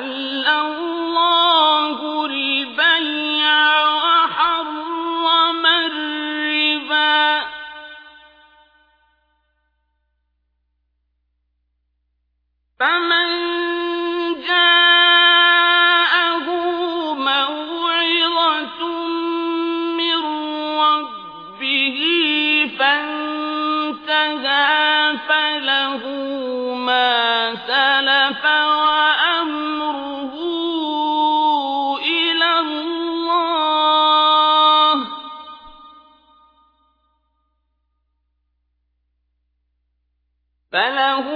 وأحل فله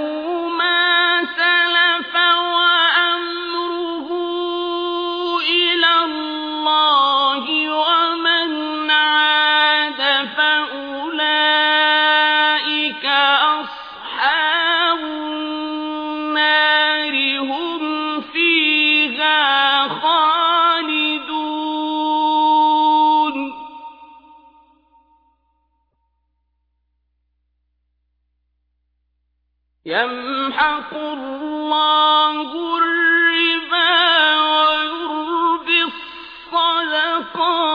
ما سلف وأمره إلى الله ومن عاد فأولئك أصحاب النار يمحق الله الربا ويربي الصدقات.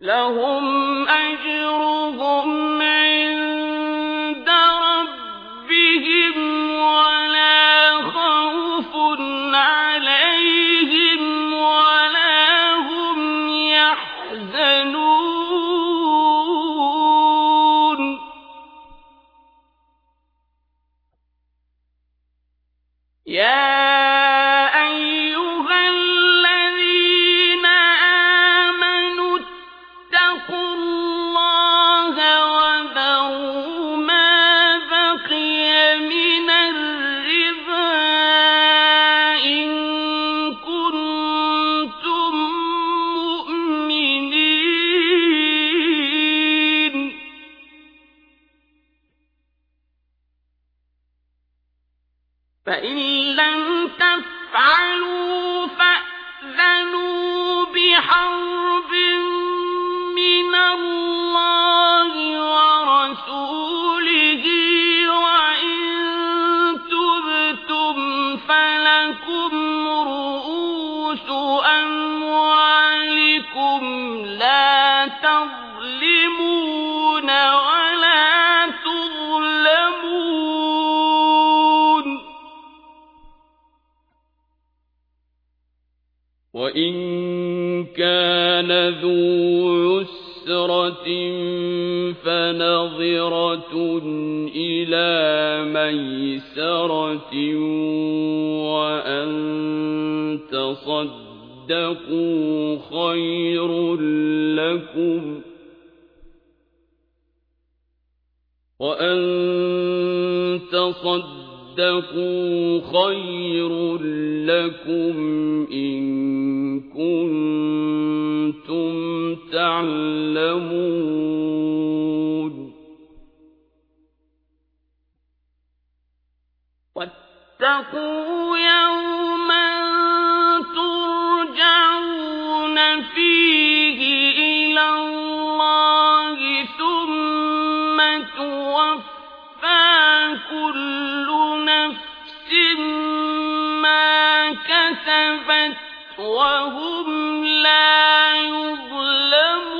لهم أجرهم فإن لم تفعلوا فأذنوا بحرب من الله ورسوله وإن تبتم فلكم رؤوس وإن كان ذو عسرة فنظرة إلى ميسرة وأن تصدقوا خير لكم وأن تصدقوا واتقوا خير لكم إن كنتم تعلمون. واتقوا كسبت وهم لا يظلمون